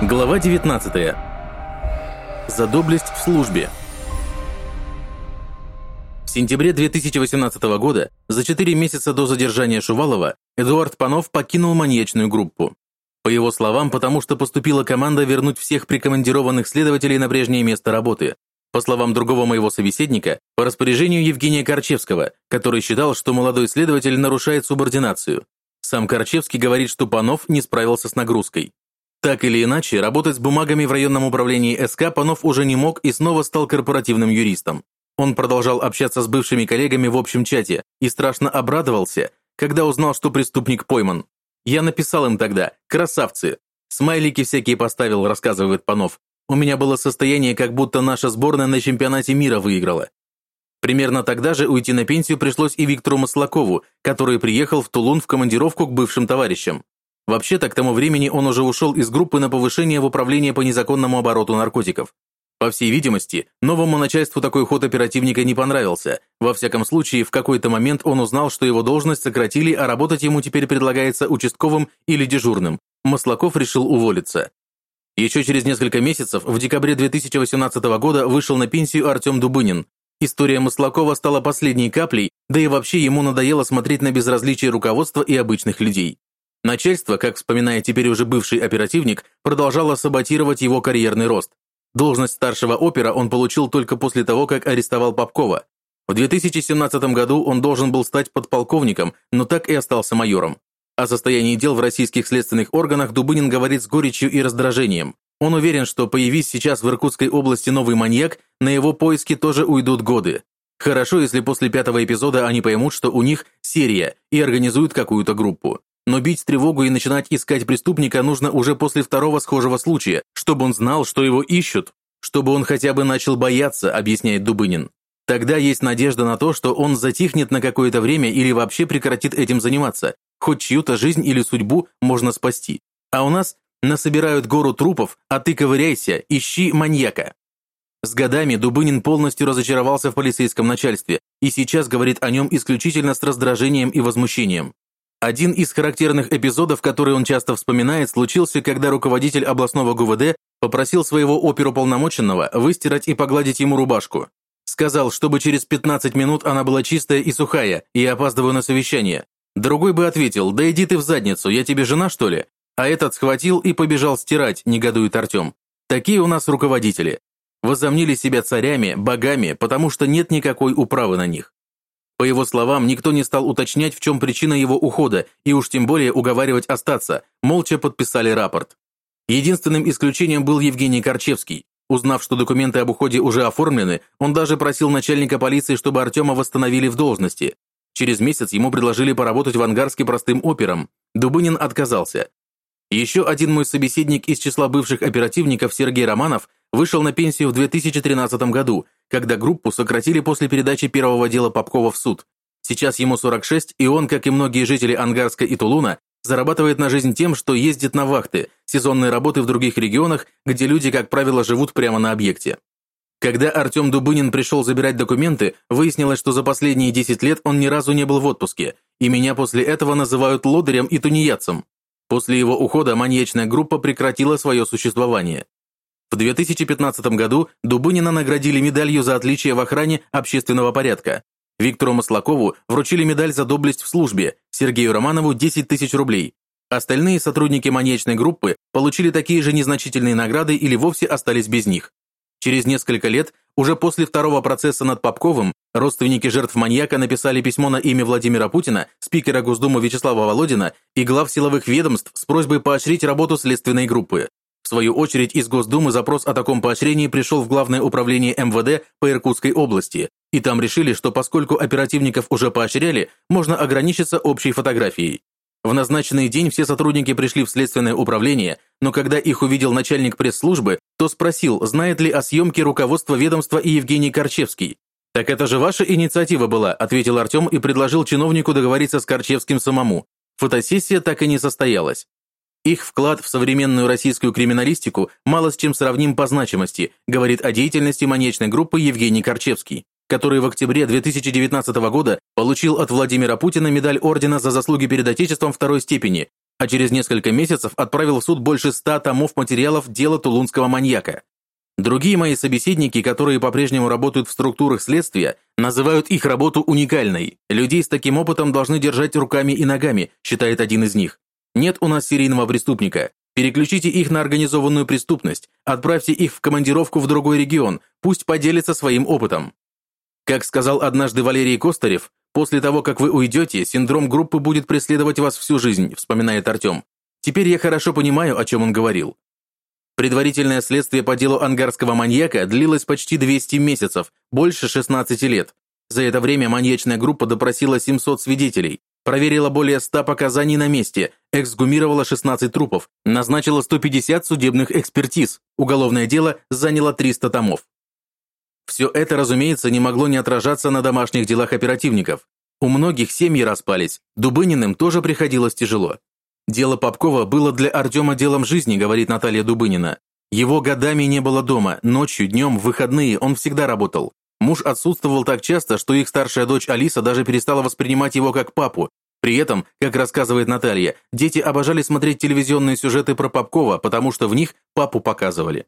Глава 19. За доблесть в службе. В сентябре 2018 года, за 4 месяца до задержания Шувалова, Эдуард Панов покинул маньячную группу. По его словам, потому что поступила команда вернуть всех прикомандированных следователей на прежнее место работы. По словам другого моего собеседника, по распоряжению Евгения Корчевского, который считал, что молодой следователь нарушает субординацию. Сам Корчевский говорит, что Панов не справился с нагрузкой. Так или иначе, работать с бумагами в районном управлении СК Панов уже не мог и снова стал корпоративным юристом. Он продолжал общаться с бывшими коллегами в общем чате и страшно обрадовался, когда узнал, что преступник пойман. «Я написал им тогда, красавцы!» Смайлики всякие поставил, рассказывает Панов. «У меня было состояние, как будто наша сборная на чемпионате мира выиграла». Примерно тогда же уйти на пенсию пришлось и Виктору Маслакову, который приехал в Тулун в командировку к бывшим товарищам. Вообще-то, к тому времени он уже ушел из группы на повышение в управление по незаконному обороту наркотиков. По всей видимости, новому начальству такой ход оперативника не понравился. Во всяком случае, в какой-то момент он узнал, что его должность сократили, а работать ему теперь предлагается участковым или дежурным. Маслаков решил уволиться. Еще через несколько месяцев, в декабре 2018 года, вышел на пенсию Артем Дубынин. История Маслакова стала последней каплей, да и вообще ему надоело смотреть на безразличие руководства и обычных людей. Начальство, как вспоминает теперь уже бывший оперативник, продолжало саботировать его карьерный рост. Должность старшего опера он получил только после того, как арестовал Попкова. В 2017 году он должен был стать подполковником, но так и остался майором. О состоянии дел в российских следственных органах Дубынин говорит с горечью и раздражением. Он уверен, что появись сейчас в Иркутской области новый маньяк, на его поиски тоже уйдут годы. Хорошо, если после пятого эпизода они поймут, что у них серия, и организуют какую-то группу. Но бить тревогу и начинать искать преступника нужно уже после второго схожего случая, чтобы он знал, что его ищут, чтобы он хотя бы начал бояться, объясняет Дубынин. Тогда есть надежда на то, что он затихнет на какое-то время или вообще прекратит этим заниматься. Хоть чью-то жизнь или судьбу можно спасти. А у нас насобирают гору трупов, а ты ковыряйся, ищи маньяка. С годами Дубынин полностью разочаровался в полицейском начальстве и сейчас говорит о нем исключительно с раздражением и возмущением. Один из характерных эпизодов, который он часто вспоминает, случился, когда руководитель областного ГУВД попросил своего оперуполномоченного выстирать и погладить ему рубашку. Сказал, чтобы через 15 минут она была чистая и сухая, и опаздываю на совещание. Другой бы ответил, да иди ты в задницу, я тебе жена, что ли? А этот схватил и побежал стирать, негодует Артем. Такие у нас руководители. Возомнили себя царями, богами, потому что нет никакой управы на них. По его словам, никто не стал уточнять, в чем причина его ухода, и уж тем более уговаривать остаться, молча подписали рапорт. Единственным исключением был Евгений Корчевский. Узнав, что документы об уходе уже оформлены, он даже просил начальника полиции, чтобы Артема восстановили в должности. Через месяц ему предложили поработать в Ангарске простым опером. Дубынин отказался. Еще один мой собеседник из числа бывших оперативников Сергей Романов вышел на пенсию в 2013 году, когда группу сократили после передачи первого дела Попкова в суд. Сейчас ему 46, и он, как и многие жители Ангарска и Тулуна, зарабатывает на жизнь тем, что ездит на вахты, сезонные работы в других регионах, где люди, как правило, живут прямо на объекте. Когда Артем Дубынин пришел забирать документы, выяснилось, что за последние 10 лет он ни разу не был в отпуске, и меня после этого называют лодырем и тунеядцем. После его ухода маньячная группа прекратила свое существование. В 2015 году Дубынина наградили медалью за отличие в охране общественного порядка. Виктору Маслакову вручили медаль за доблесть в службе, Сергею Романову – 10 тысяч рублей. Остальные сотрудники маньячной группы получили такие же незначительные награды или вовсе остались без них. Через несколько лет, уже после второго процесса над Попковым, родственники жертв маньяка написали письмо на имя Владимира Путина, спикера Госдумы Вячеслава Володина и глав силовых ведомств с просьбой поощрить работу следственной группы. В свою очередь, из Госдумы запрос о таком поощрении пришел в Главное управление МВД по Иркутской области, и там решили, что поскольку оперативников уже поощряли, можно ограничиться общей фотографией. В назначенный день все сотрудники пришли в следственное управление, но когда их увидел начальник пресс-службы, то спросил, знает ли о съемке руководство ведомства и Евгений Корчевский. «Так это же ваша инициатива была», ответил Артем и предложил чиновнику договориться с Корчевским самому. Фотосессия так и не состоялась. Их вклад в современную российскую криминалистику мало с чем сравним по значимости, говорит о деятельности маньячной группы Евгений Корчевский который в октябре 2019 года получил от Владимира Путина медаль ордена за заслуги перед Отечеством второй степени а через несколько месяцев отправил в суд больше ста томов материалов дела тулунского маньяка. Другие мои собеседники, которые по-прежнему работают в структурах следствия, называют их работу уникальной. Людей с таким опытом должны держать руками и ногами, считает один из них. Нет у нас серийного преступника. Переключите их на организованную преступность, отправьте их в командировку в другой регион, пусть поделятся своим опытом. Как сказал однажды Валерий Костарев, после того, как вы уйдете, синдром группы будет преследовать вас всю жизнь, вспоминает Артем. Теперь я хорошо понимаю, о чем он говорил. Предварительное следствие по делу ангарского маньяка длилось почти 200 месяцев, больше 16 лет. За это время маньячная группа допросила 700 свидетелей, проверила более 100 показаний на месте, эксгумировала 16 трупов, назначила 150 судебных экспертиз. Уголовное дело заняло 300 томов. Все это, разумеется, не могло не отражаться на домашних делах оперативников. У многих семьи распались, Дубыниным тоже приходилось тяжело. Дело Попкова было для Артема делом жизни, говорит Наталья Дубынина. Его годами не было дома, ночью, днем, в выходные он всегда работал. Муж отсутствовал так часто, что их старшая дочь Алиса даже перестала воспринимать его как папу. При этом, как рассказывает Наталья, дети обожали смотреть телевизионные сюжеты про Попкова, потому что в них папу показывали.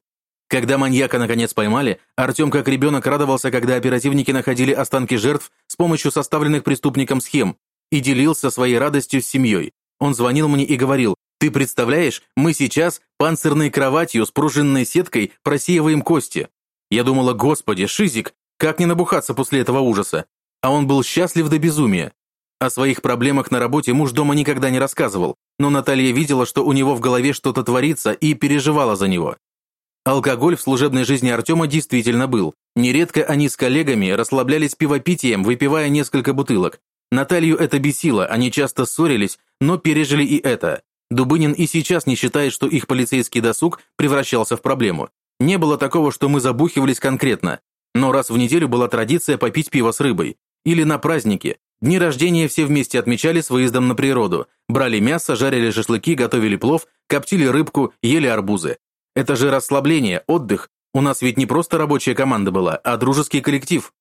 Когда маньяка наконец поймали, Артем как ребенок радовался, когда оперативники находили останки жертв с помощью составленных преступником схем и делился своей радостью с семьей. Он звонил мне и говорил, «Ты представляешь, мы сейчас панцирной кроватью с пружинной сеткой просеиваем кости». Я думала, господи, Шизик, как не набухаться после этого ужаса? А он был счастлив до безумия. О своих проблемах на работе муж дома никогда не рассказывал, но Наталья видела, что у него в голове что-то творится и переживала за него. Алкоголь в служебной жизни Артема действительно был. Нередко они с коллегами расслаблялись пивопитием, выпивая несколько бутылок. Наталью это бесило, они часто ссорились, но пережили и это. Дубынин и сейчас не считает, что их полицейский досуг превращался в проблему. Не было такого, что мы забухивались конкретно. Но раз в неделю была традиция попить пиво с рыбой. Или на праздники. Дни рождения все вместе отмечали с выездом на природу. Брали мясо, жарили шашлыки, готовили плов, коптили рыбку, ели арбузы. Это же расслабление, отдых. У нас ведь не просто рабочая команда была, а дружеский коллектив.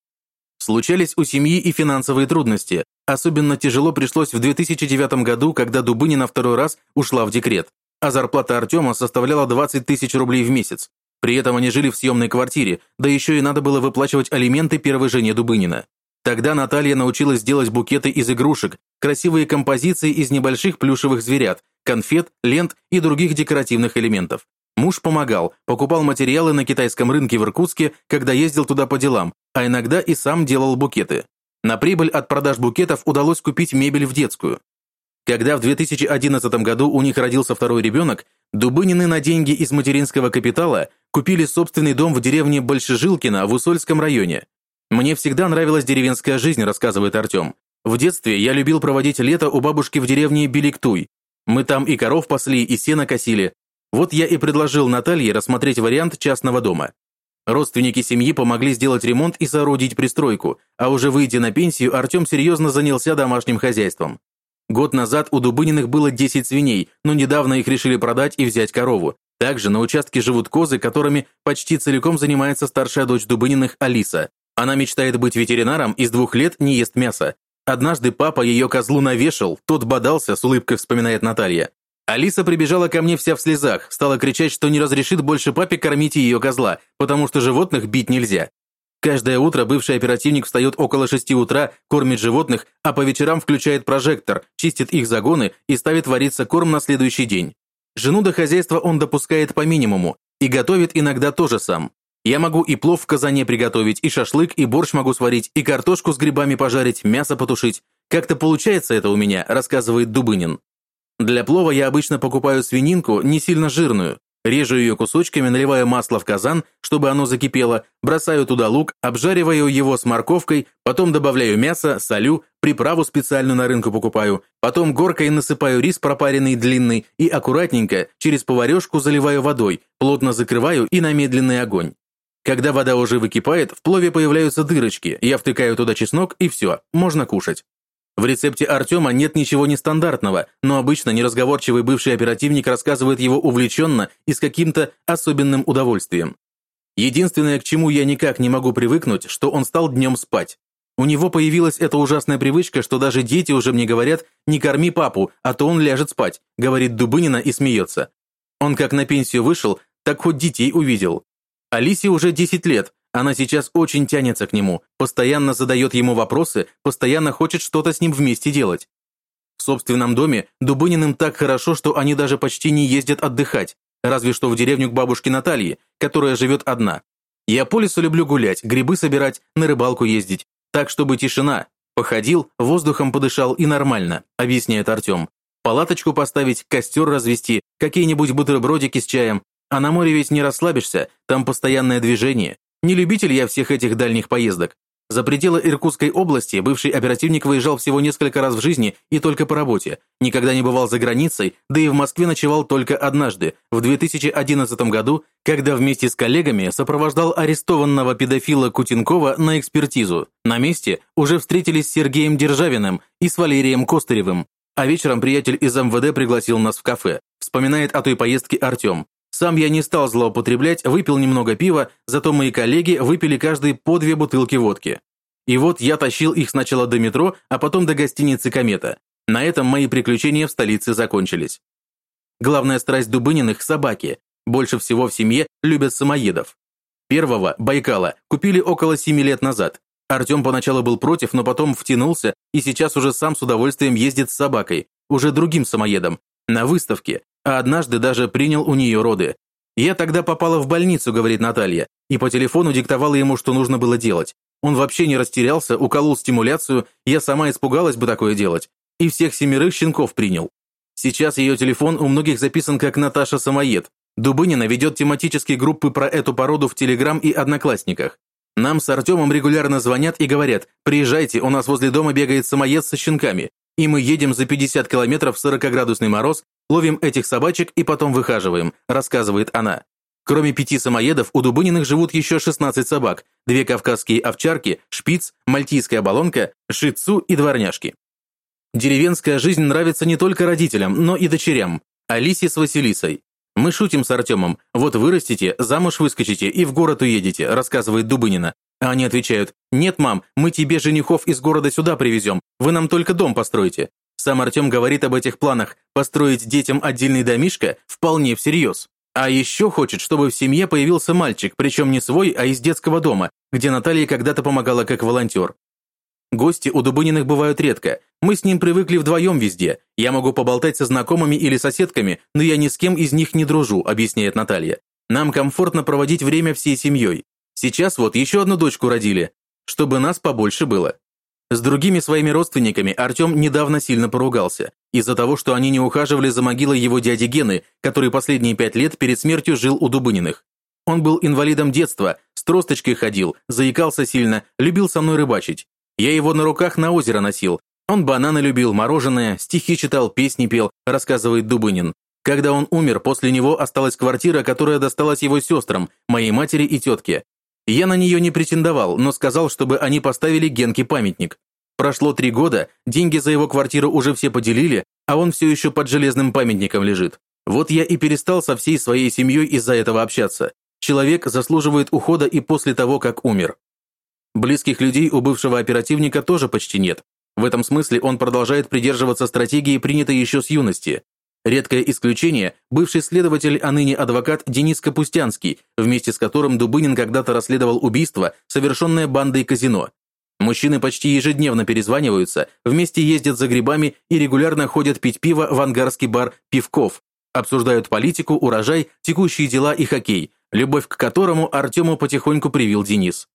Случались у семьи и финансовые трудности. Особенно тяжело пришлось в 2009 году, когда Дубынина второй раз ушла в декрет, а зарплата Артема составляла 20 тысяч рублей в месяц. При этом они жили в съемной квартире, да еще и надо было выплачивать алименты первой жене Дубынина. Тогда Наталья научилась делать букеты из игрушек, красивые композиции из небольших плюшевых зверят, конфет, лент и других декоративных элементов. Муж помогал, покупал материалы на китайском рынке в Иркутске, когда ездил туда по делам, а иногда и сам делал букеты. На прибыль от продаж букетов удалось купить мебель в детскую. Когда в 2011 году у них родился второй ребенок, Дубынины на деньги из материнского капитала купили собственный дом в деревне Большежилкино в Усольском районе. «Мне всегда нравилась деревенская жизнь», рассказывает Артем. «В детстве я любил проводить лето у бабушки в деревне Беликтуй. Мы там и коров пасли, и сено косили, вот я и предложил Наталье рассмотреть вариант частного дома. Родственники семьи помогли сделать ремонт и соорудить пристройку, а уже выйдя на пенсию, Артем серьезно занялся домашним хозяйством. Год назад у Дубыниных было 10 свиней, но недавно их решили продать и взять корову. Также на участке живут козы, которыми почти целиком занимается старшая дочь Дубыниных Алиса. Она мечтает быть ветеринаром и с двух лет не ест мясо. Однажды папа ее козлу навешал, тот бодался, с улыбкой вспоминает Наталья. Алиса прибежала ко мне вся в слезах, стала кричать, что не разрешит больше папе кормить ее козла, потому что животных бить нельзя. Каждое утро бывший оперативник встает около шести утра, кормит животных, а по вечерам включает прожектор, чистит их загоны и ставит вариться корм на следующий день. Жену до хозяйства он допускает по минимуму и готовит иногда тоже сам. Я могу и плов в казане приготовить, и шашлык, и борщ могу сварить, и картошку с грибами пожарить, мясо потушить. Как-то получается это у меня, рассказывает Дубынин. Для плова я обычно покупаю свининку, не сильно жирную. Режу ее кусочками, наливаю масло в казан, чтобы оно закипело, бросаю туда лук, обжариваю его с морковкой, потом добавляю мясо, солю, приправу специальную на рынку покупаю, потом горкой насыпаю рис пропаренный длинный и аккуратненько через поварешку заливаю водой, плотно закрываю и на медленный огонь. Когда вода уже выкипает, в плове появляются дырочки, я втыкаю туда чеснок и все, можно кушать. В рецепте Артема нет ничего нестандартного, но обычно неразговорчивый бывший оперативник рассказывает его увлеченно и с каким-то особенным удовольствием. Единственное, к чему я никак не могу привыкнуть, что он стал днем спать. У него появилась эта ужасная привычка, что даже дети уже мне говорят «не корми папу, а то он ляжет спать», говорит Дубынина и смеется. Он как на пенсию вышел, так хоть детей увидел. Алисе уже 10 лет, она сейчас очень тянется к нему, постоянно задает ему вопросы, постоянно хочет что-то с ним вместе делать. В собственном доме Дубыниным так хорошо, что они даже почти не ездят отдыхать, разве что в деревню к бабушке Наталье, которая живет одна. Я по лесу люблю гулять, грибы собирать, на рыбалку ездить, так, чтобы тишина. Походил, воздухом подышал и нормально, объясняет Артем. Палаточку поставить, костер развести, какие-нибудь бутербродики с чаем. А на море ведь не расслабишься, там постоянное движение. Не любитель я всех этих дальних поездок. За пределы Иркутской области бывший оперативник выезжал всего несколько раз в жизни и только по работе. Никогда не бывал за границей, да и в Москве ночевал только однажды, в 2011 году, когда вместе с коллегами сопровождал арестованного педофила Кутенкова на экспертизу. На месте уже встретились с Сергеем Державиным и с Валерием Костыревым. А вечером приятель из МВД пригласил нас в кафе. Вспоминает о той поездке Артем. Сам я не стал злоупотреблять, выпил немного пива, зато мои коллеги выпили каждый по две бутылки водки. И вот я тащил их сначала до метро, а потом до гостиницы «Комета». На этом мои приключения в столице закончились. Главная страсть Дубыниных – собаки. Больше всего в семье любят самоедов. Первого, Байкала, купили около семи лет назад. Артем поначалу был против, но потом втянулся и сейчас уже сам с удовольствием ездит с собакой, уже другим самоедом, на выставке, а однажды даже принял у нее роды. «Я тогда попала в больницу», — говорит Наталья, и по телефону диктовала ему, что нужно было делать. Он вообще не растерялся, уколол стимуляцию, я сама испугалась бы такое делать. И всех семерых щенков принял. Сейчас ее телефон у многих записан как Наташа Самоед. Дубынина ведет тематические группы про эту породу в Телеграм и Одноклассниках. Нам с Артемом регулярно звонят и говорят, приезжайте, у нас возле дома бегает самоед со щенками. И мы едем за 50 километров в 40-градусный мороз, Ловим этих собачек и потом выхаживаем», – рассказывает она. Кроме пяти самоедов, у Дубыниных живут еще 16 собак, две кавказские овчарки, шпиц, мальтийская балонка, шицу и дворняжки. Деревенская жизнь нравится не только родителям, но и дочерям. Алисе с Василисой. «Мы шутим с Артемом. Вот вырастете, замуж выскочите и в город уедете», рассказывает Дубынина. А они отвечают, «Нет, мам, мы тебе женихов из города сюда привезем. Вы нам только дом построите». Сам Артем говорит об этих планах построить детям отдельный домишко вполне всерьез. А еще хочет, чтобы в семье появился мальчик, причем не свой, а из детского дома, где Наталья когда-то помогала как волонтер. Гости у Дубыниных бывают редко. Мы с ним привыкли вдвоем везде. Я могу поболтать со знакомыми или соседками, но я ни с кем из них не дружу, объясняет Наталья. Нам комфортно проводить время всей семьей. Сейчас вот еще одну дочку родили, чтобы нас побольше было. С другими своими родственниками Артем недавно сильно поругался, из-за того, что они не ухаживали за могилой его дяди Гены, который последние пять лет перед смертью жил у Дубыниных. Он был инвалидом детства, с тросточкой ходил, заикался сильно, любил со мной рыбачить. Я его на руках на озеро носил. Он бананы любил, мороженое, стихи читал, песни пел, рассказывает Дубынин. Когда он умер, после него осталась квартира, которая досталась его сестрам, моей матери и тетке. Я на нее не претендовал, но сказал, чтобы они поставили Генке памятник. Прошло три года, деньги за его квартиру уже все поделили, а он все еще под железным памятником лежит. Вот я и перестал со всей своей семьей из-за этого общаться. Человек заслуживает ухода и после того, как умер. Близких людей у бывшего оперативника тоже почти нет. В этом смысле он продолжает придерживаться стратегии, принятой еще с юности. Редкое исключение – бывший следователь, а ныне адвокат Денис Капустянский, вместе с которым Дубынин когда-то расследовал убийство, совершенное бандой казино. Мужчины почти ежедневно перезваниваются, вместе ездят за грибами и регулярно ходят пить пиво в ангарский бар «Пивков», обсуждают политику, урожай, текущие дела и хоккей, любовь к которому Артему потихоньку привил Денис.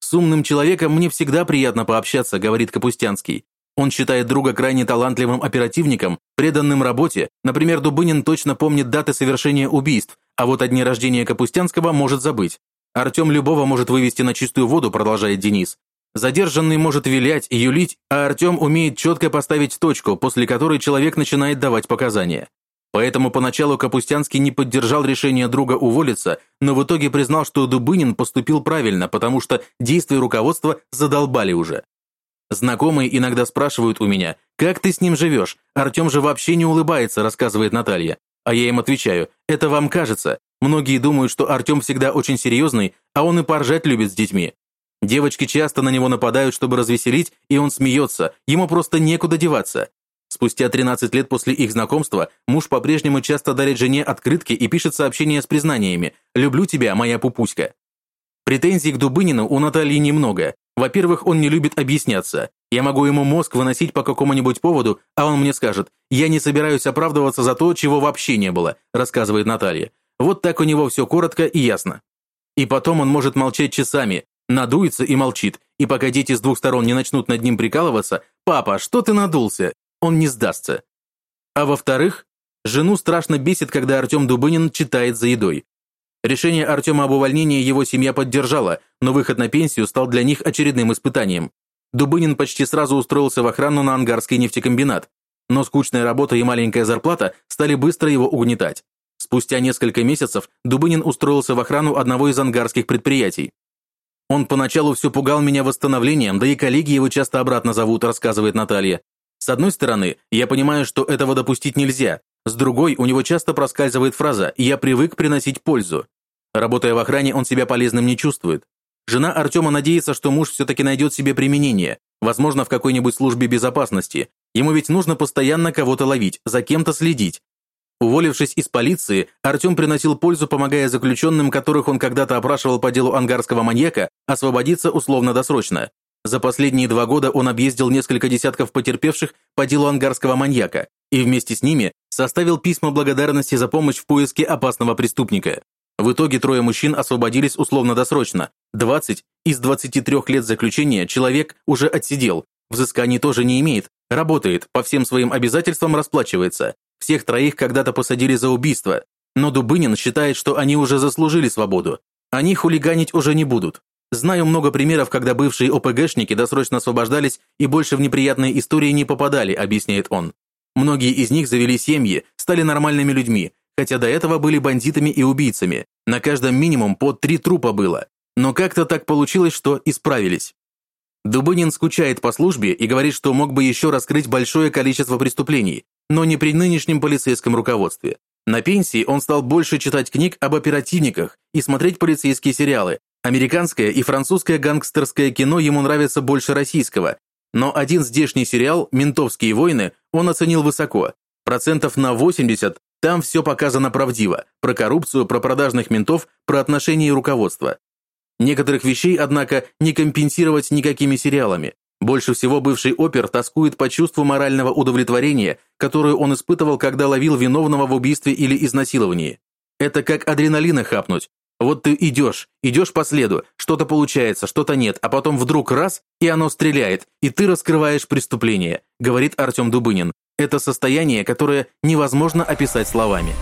«С умным человеком мне всегда приятно пообщаться», – говорит Капустянский. Он считает друга крайне талантливым оперативником, преданным работе. Например, Дубынин точно помнит даты совершения убийств, а вот о дне рождения Капустянского может забыть. Артем любого может вывести на чистую воду, продолжает Денис. Задержанный может вилять и юлить, а Артем умеет четко поставить точку, после которой человек начинает давать показания. Поэтому поначалу Капустянский не поддержал решение друга уволиться, но в итоге признал, что Дубынин поступил правильно, потому что действия руководства задолбали уже. Знакомые иногда спрашивают у меня, «Как ты с ним живешь? Артем же вообще не улыбается», рассказывает Наталья. А я им отвечаю, «Это вам кажется. Многие думают, что Артем всегда очень серьезный, а он и поржать любит с детьми». Девочки часто на него нападают, чтобы развеселить, и он смеется, ему просто некуда деваться. Спустя 13 лет после их знакомства муж по-прежнему часто дарит жене открытки и пишет сообщения с признаниями «Люблю тебя, моя пупуська». Претензий к Дубынину у Натальи немного. Во-первых, он не любит объясняться. Я могу ему мозг выносить по какому-нибудь поводу, а он мне скажет «Я не собираюсь оправдываться за то, чего вообще не было», рассказывает Наталья. Вот так у него все коротко и ясно. И потом он может молчать часами, надуется и молчит, и пока дети с двух сторон не начнут над ним прикалываться «Папа, что ты надулся?» он не сдастся. А во-вторых, жену страшно бесит, когда Артем Дубынин читает за едой. Решение Артема об увольнении его семья поддержала, но выход на пенсию стал для них очередным испытанием. Дубынин почти сразу устроился в охрану на Ангарский нефтекомбинат, но скучная работа и маленькая зарплата стали быстро его угнетать. Спустя несколько месяцев Дубынин устроился в охрану одного из ангарских предприятий. «Он поначалу все пугал меня восстановлением, да и коллеги его часто обратно зовут», рассказывает Наталья. С одной стороны, я понимаю, что этого допустить нельзя. С другой, у него часто проскальзывает фраза «я привык приносить пользу». Работая в охране, он себя полезным не чувствует. Жена Артема надеется, что муж все-таки найдет себе применение, возможно, в какой-нибудь службе безопасности. Ему ведь нужно постоянно кого-то ловить, за кем-то следить. Уволившись из полиции, Артем приносил пользу, помогая заключенным, которых он когда-то опрашивал по делу ангарского маньяка, освободиться условно-досрочно. За последние два года он объездил несколько десятков потерпевших по делу ангарского маньяка и вместе с ними составил письма благодарности за помощь в поиске опасного преступника. В итоге трое мужчин освободились условно-досрочно. 20 из 23 лет заключения человек уже отсидел, взысканий тоже не имеет, работает, по всем своим обязательствам расплачивается. Всех троих когда-то посадили за убийство, но Дубынин считает, что они уже заслужили свободу. Они хулиганить уже не будут. Знаю много примеров, когда бывшие ОПГшники досрочно освобождались и больше в неприятные истории не попадали, объясняет он. Многие из них завели семьи, стали нормальными людьми, хотя до этого были бандитами и убийцами. На каждом минимум по три трупа было. Но как-то так получилось, что исправились. Дубынин скучает по службе и говорит, что мог бы еще раскрыть большое количество преступлений, но не при нынешнем полицейском руководстве. На пенсии он стал больше читать книг об оперативниках и смотреть полицейские сериалы, Американское и французское гангстерское кино ему нравится больше российского, но один здешний сериал «Ментовские войны» он оценил высоко. Процентов на 80 там все показано правдиво, про коррупцию, про продажных ментов, про отношения и руководство. Некоторых вещей, однако, не компенсировать никакими сериалами. Больше всего бывший опер тоскует по чувству морального удовлетворения, которое он испытывал, когда ловил виновного в убийстве или изнасиловании. Это как адреналина хапнуть, вот ты идешь, идешь по следу, что-то получается, что-то нет, а потом вдруг раз, и оно стреляет, и ты раскрываешь преступление, говорит Артем Дубынин. Это состояние, которое невозможно описать словами.